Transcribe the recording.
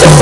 just